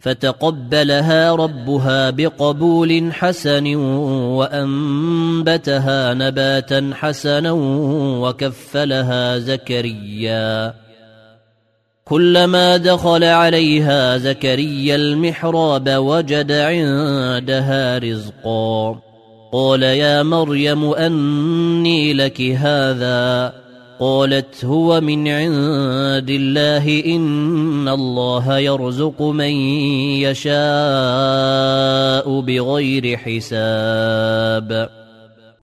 فتقبلها ربها بقبول حسن وأنبتها نباتا حسنا وكفلها زكريا. كلما دخل عليها زكريا المحراب وجد عندها رزقا. قال يا مريم أني لك هذا. قالت هو من عند الله إن الله يرزق من يشاء بغير حساب.